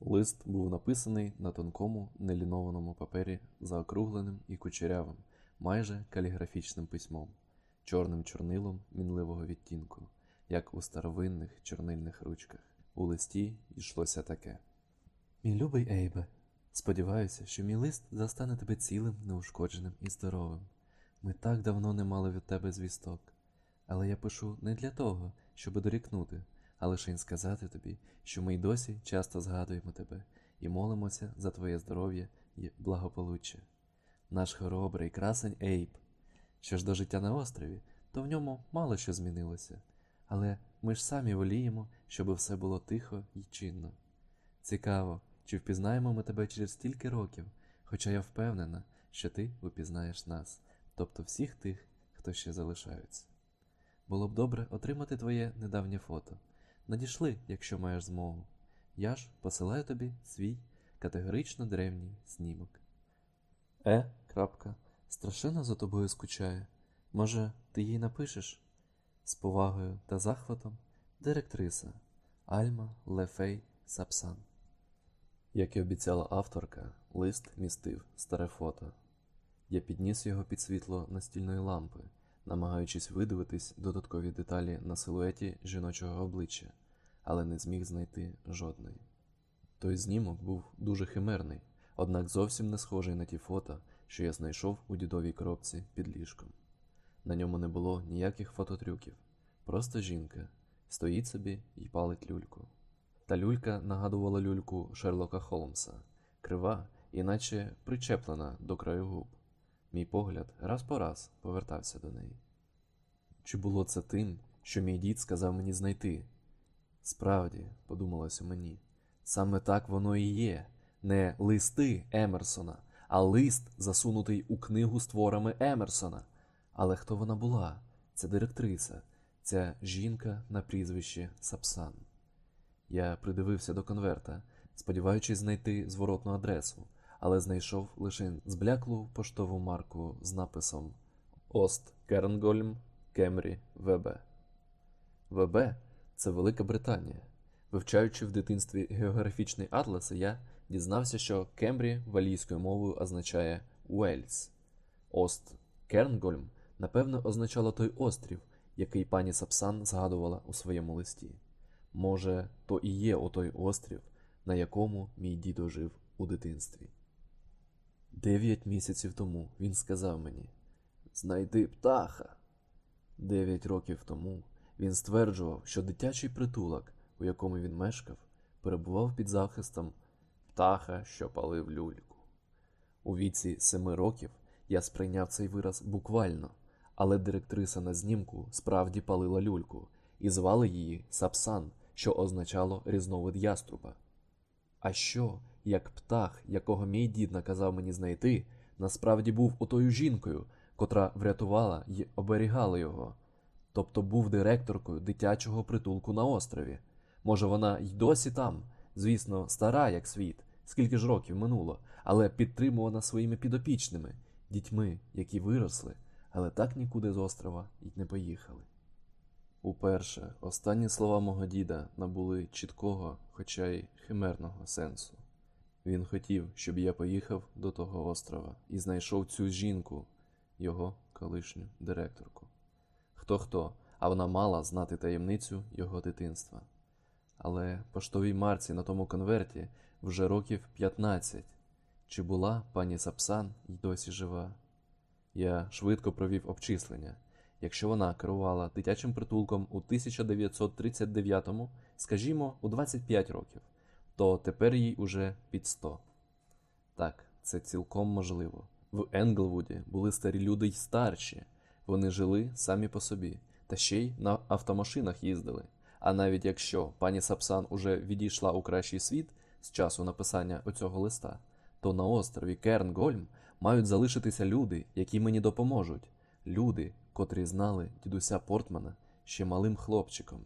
Лист був написаний на тонкому нелінованому папері заокругленим і кучерявим, майже каліграфічним письмом, чорним чорнилом мінливого відтінку, як у старовинних чорнильних ручках. У листі йшлося таке. Мій любий Ейбе, сподіваюся, що мій лист застане тебе цілим, неушкодженим і здоровим. Ми так давно не мали від тебе звісток. Але я пишу не для того, щоб дорікнути, а лише сказати тобі, що ми й досі часто згадуємо тебе і молимося за твоє здоров'я і благополуччя. Наш хоробрий красень Ейб. Що ж до життя на острові, то в ньому мало що змінилося, але ми ж самі воліємо, щоб все було тихо і чинно. Цікаво, чи впізнаємо ми тебе через стільки років, хоча я впевнена, що ти упізнаєш нас, тобто всіх тих, хто ще залишаються. Було б добре отримати твоє недавнє фото. Надішли, якщо маєш змогу. Я ж посилаю тобі свій категорично древній снімок. Е. Крапка. Страшенно за тобою скучає. Може, ти їй напишеш? З повагою та захватом директриса Альма Лефей Сапсан. Як і обіцяла авторка, лист містив старе фото. Я підніс його під світло настільної лампи, намагаючись видивитись додаткові деталі на силуеті жіночого обличчя, але не зміг знайти жодної. Той знімок був дуже химерний, однак зовсім не схожий на ті фото, що я знайшов у дідовій коробці під ліжком. На ньому не було ніяких фототрюків, просто жінка стоїть собі і палить люльку. Та люлька нагадувала люльку Шерлока Холмса, крива, іначе причеплена до краю губ. Мій погляд раз по раз повертався до неї. Чи було це тим, що мій дід сказав мені знайти? Справді, подумалося мені, саме так воно і є, не листи Емерсона, а лист, засунутий у книгу з творами Емерсона. Але хто вона була? Ця директриса, ця жінка на прізвище Сапсан. Я придивився до конверта, сподіваючись знайти зворотну адресу, але знайшов лише збляклу поштову марку з написом Ост Кернгольм Кемрі ВБ. ВБ це Велика Британія. Вивчаючи в дитинстві географічний атлас, я дізнався, що Кембрі валійською мовою означає Уельс. Ост Кернгольм, напевно, означало той острів, який пані Сапсан згадувала у своєму листі. Може, то і є отой острів, на якому мій дідо жив у дитинстві. Дев'ять місяців тому він сказав мені Знайди птаха. Дев'ять років тому він стверджував, що дитячий притулок, у якому він мешкав, перебував під захистом птаха, що палив люльку. У віці семи років я сприйняв цей вираз буквально, але директриса на знімку справді палила люльку і звали її Сапсан, що означало різновид яструба. А що, як птах, якого мій дід наказав мені знайти, насправді був отою жінкою, котра врятувала й оберігала його, тобто був директоркою дитячого притулку на острові. Може, вона й досі там, звісно, стара, як світ, скільки ж років минуло, але підтримувана своїми підопічними, дітьми, які виросли, але так нікуди з острова й не поїхали. Уперше останні слова мого діда набули чіткого, хоча й химерного сенсу. Він хотів, щоб я поїхав до того острова і знайшов цю жінку, його колишню директорку. Хто хто, а вона мала знати таємницю його дитинства. Але поштовій марці на тому конверті вже років 15. Чи була пані Сапсан й досі жива? Я швидко провів обчислення. Якщо вона керувала дитячим притулком у 1939-му, скажімо, у 25 років, то тепер їй уже під 100. Так, це цілком можливо. В Енглвуді були старі люди й старші, вони жили самі по собі, та ще й на автомашинах їздили. А навіть якщо пані Сапсан уже відійшла у кращий світ з часу написання оцього листа, то на острові Кернгольм мають залишитися люди, які мені допоможуть, люди, котрі знали дідуся Портмана ще малим хлопчиком,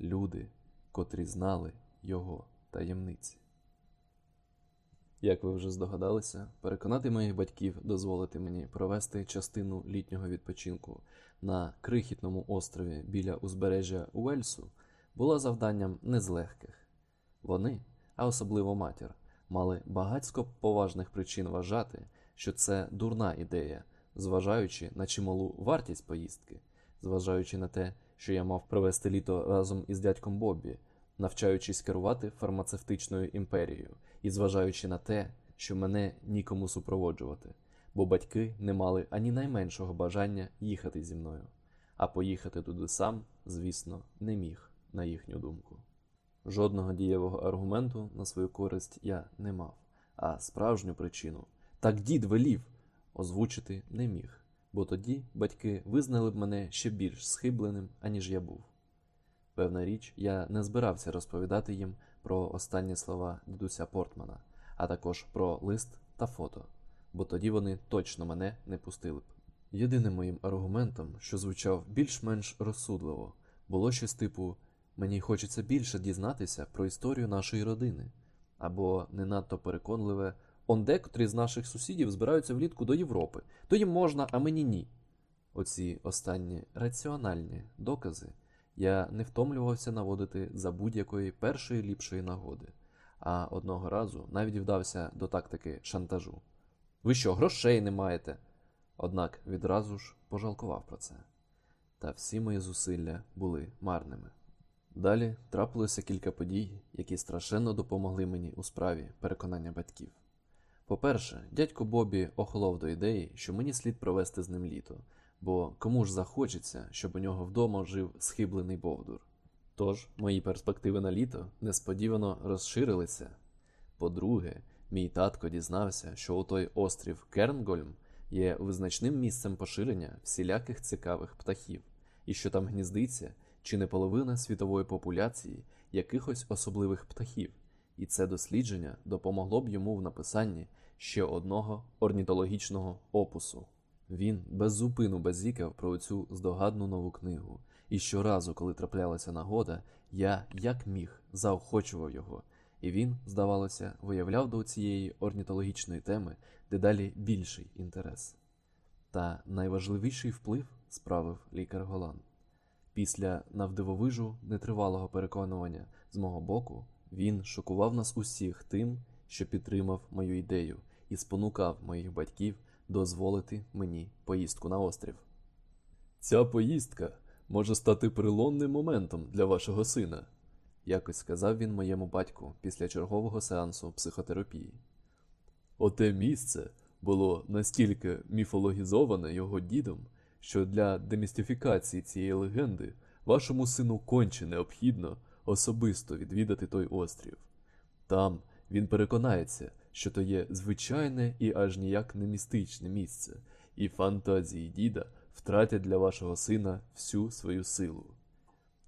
люди, котрі знали його таємниці. Як ви вже здогадалися, переконати моїх батьків дозволити мені провести частину літнього відпочинку на крихітному острові біля узбережжя Уельсу було завданням не з легких. Вони, а особливо матір, мали багатько поважних причин вважати, що це дурна ідея, зважаючи на чималу вартість поїздки, зважаючи на те, що я мав провести літо разом із дядьком Боббі, навчаючись керувати фармацевтичною імперією, і зважаючи на те, що мене нікому супроводжувати, бо батьки не мали ані найменшого бажання їхати зі мною, а поїхати туди сам, звісно, не міг, на їхню думку. Жодного дієвого аргументу на свою користь я не мав, а справжню причину так дід велів озвучити не міг, бо тоді батьки визнали б мене ще більш схибленим, аніж я був. Певна річ, я не збирався розповідати їм про останні слова дідуся Портмана, а також про лист та фото, бо тоді вони точно мене не пустили б. Єдиним моїм аргументом, що звучав більш-менш розсудливо, було щось типу мені хочеться більше дізнатися про історію нашої родини, або не надто переконливе он декотрі з наших сусідів збираються влітку до Європи, то їм можна, а мені ні. Оці останні раціональні докази я не втомлювався наводити за будь-якої першої ліпшої нагоди, а одного разу навіть вдався до тактики шантажу. Ви що, грошей не маєте? Однак відразу ж пожалкував про це. Та всі мої зусилля були марними. Далі трапилося кілька подій, які страшенно допомогли мені у справі переконання батьків. По-перше, дядько Бобі охолов до ідеї, що мені слід провести з ним літо, бо кому ж захочеться, щоб у нього вдома жив схиблений Бовдур. Тож мої перспективи на літо несподівано розширилися. По-друге, мій татко дізнався, що у той острів Кернгольм є визначним місцем поширення всіляких цікавих птахів, і що там гніздиться чи не половина світової популяції якихось особливих птахів, і це дослідження допомогло б йому в написанні ще одного орнітологічного опусу. Він без зупину базікав про цю здогадну нову книгу, і щоразу, коли траплялася нагода, я, як міг, заохочував його, і він, здавалося, виявляв до цієї орнітологічної теми дедалі більший інтерес. Та найважливіший вплив справив лікар Голан. Після навдивовижу нетривалого переконування з мого боку, він шокував нас усіх тим, що підтримав мою ідею і спонукав моїх батьків дозволити мені поїздку на острів. Ця поїздка може стати переломним моментом для вашого сина, якось сказав він моєму батьку після чергового сеансу психотерапії. Оте місце було настільки міфологізоване його дідом, що для демістифікації цієї легенди вашому сину конче необхідно особисто відвідати той острів. Там він переконається, що то є звичайне і аж ніяк не містичне місце, і фантазії діда втратять для вашого сина всю свою силу.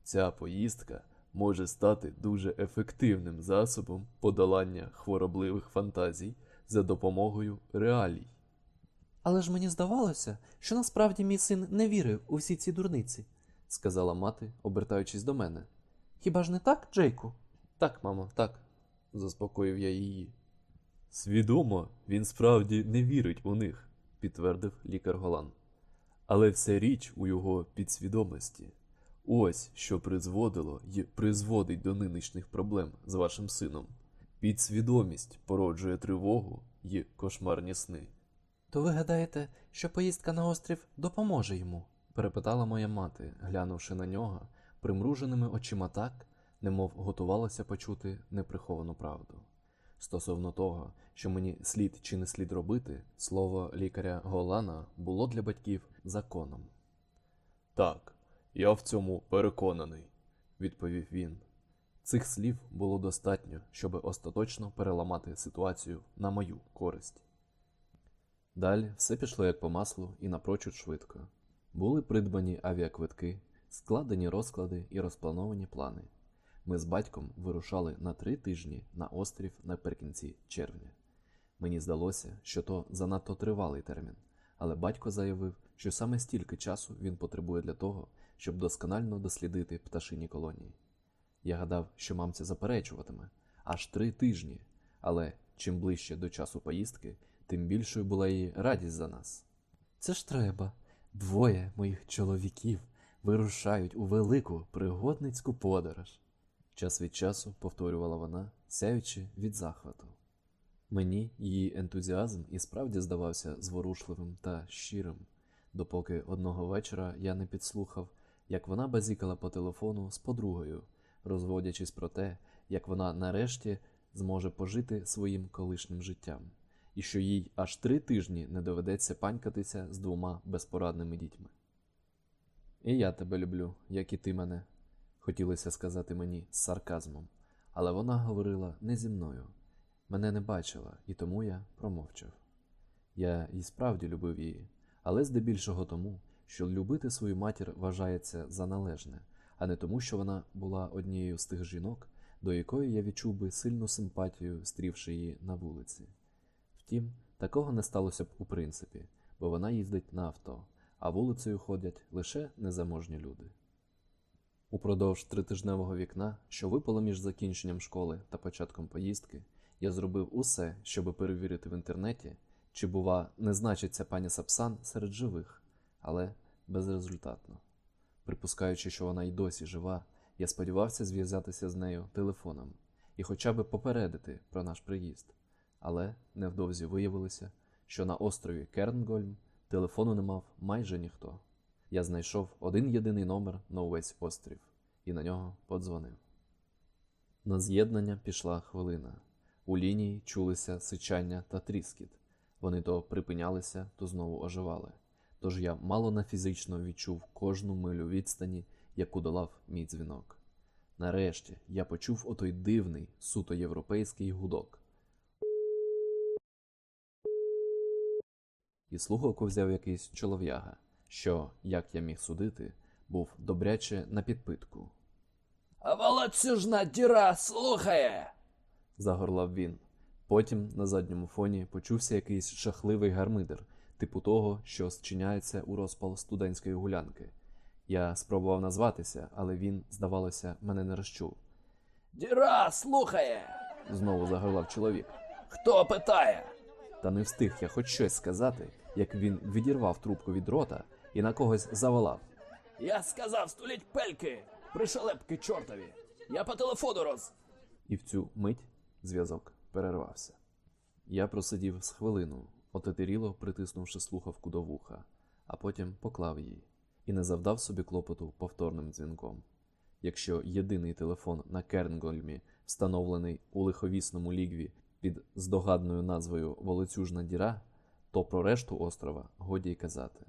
Ця поїздка може стати дуже ефективним засобом подолання хворобливих фантазій за допомогою реалій. Але ж мені здавалося, що насправді мій син не вірив у всі ці дурниці, сказала мати, обертаючись до мене. Хіба ж не так, Джейку? Так, мамо, так, заспокоїв я її. Свідомо, він справді не вірить у них, підтвердив лікар Голан. Але вся річ у його підсвідомості. Ось що призводило і призводить до нинішніх проблем з вашим сином. Підсвідомість породжує тривогу і кошмарні сни. То ви гадаєте, що поїздка на острів допоможе йому? перепитала моя мати, глянувши на нього примруженими очима так, немов готувалася почути неприховану правду. Стосовно того, що мені слід чи не слід робити, слово лікаря Голана було для батьків законом. Так, я в цьому переконаний, відповів він. Цих слів було достатньо, щоб остаточно переламати ситуацію на мою користь. Далі все пішло як по маслу і напрочуд швидко. Були придбані авіаквитки, складені розклади і розплановані плани. Ми з батьком вирушали на три тижні на острів наприкінці червня. Мені здалося, що то занадто тривалий термін, але батько заявив, що саме стільки часу він потребує для того, щоб досконально дослідити пташині колонії. Я гадав, що мамця заперечуватиме аж три тижні, але чим ближче до часу поїздки, тим більшою була її радість за нас. Це ж треба. Двоє моїх чоловіків вирушають у велику пригодницьку подорож. Час від часу повторювала вона, сяючи від захвату. Мені її ентузіазм і справді здавався зворушливим та щирим, допоки одного вечора я не підслухав, як вона базікала по телефону з подругою, розводячись про те, як вона нарешті зможе пожити своїм колишнім життям, і що їй аж три тижні не доведеться панькатися з двома безпорадними дітьми. І я тебе люблю, як і ти мене, хотілося сказати мені з сарказмом, але вона говорила не зі мною. Мене не бачила, і тому я промовчав. Я і справді любив її, але здебільшого тому, що любити свою матір вважається за належне, а не тому, що вона була однією з тих жінок, до якої я відчув би сильну симпатію, стрівши її на вулиці. Втім, такого не сталося б у принципі, бо вона їздить на авто, а вулицею ходять лише незаможні люди. Упродовж тритижневого вікна, що випало між закінченням школи та початком поїздки, я зробив усе, щоб перевірити в інтернеті, чи, бува, не значиться пані Сапсан серед живих, але безрезультатно. Припускаючи, що вона й досі жива, я сподівався зв'язатися з нею телефоном і хоча б попередити про наш приїзд. Але невдовзі виявилося, що на острові Кернгольм телефону не мав майже ніхто. Я знайшов один єдиний номер на увесь острів і на нього подзвонив. На з'єднання пішла хвилина. У лінії чулися сичання та тріскіт. Вони то припинялися, то знову оживали. Тож я мало не фізично відчув кожну милю відстані, яку долав мій дзвінок. Нарешті я почув отой дивний, суто європейський гудок. І слухавку взяв якийсь чолов'яга, що, як я міг судити, був добряче на підпитку. А волоцюжна діра слухає. загорлав він. Потім на задньому фоні почувся якийсь жахливий гармидер, типу того, що зчиняється у розпал студентської гулянки. Я спробував назватися, але він, здавалося, мене не розчув. Діра слухає. Знову загорлав чоловік. Хто питає? Та не встиг я хоч щось сказати, як він відірвав трубку від рота і на когось заволав. Я сказав стуліть пельки, пришелепки чортові. Я по телефону роз. І в цю мить зв'язок перервався. Я просидів з хвилину, отетеріло притиснувши слухавку до вуха, а потім поклав її і не завдав собі клопоту повторним дзвінком. Якщо єдиний телефон на Кернгольмі, встановлений у лиховісному лігві під здогадною назвою Волоцюжна діра, то про решту острова годі й казати.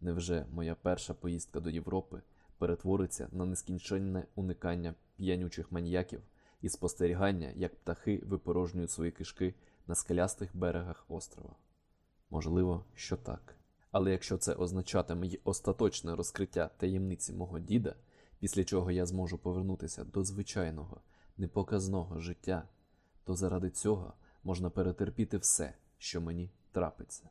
Невже моя перша поїздка до Європи перетвориться на нескінченне уникання п'янючих маньяків і спостерігання, як птахи випорожнюють свої кишки на скелястих берегах острова? Можливо, що так. Але якщо це означатиме й остаточне розкриття таємниці мого діда, після чого я зможу повернутися до звичайного, непоказного життя, то заради цього можна перетерпіти все, що мені трапиться.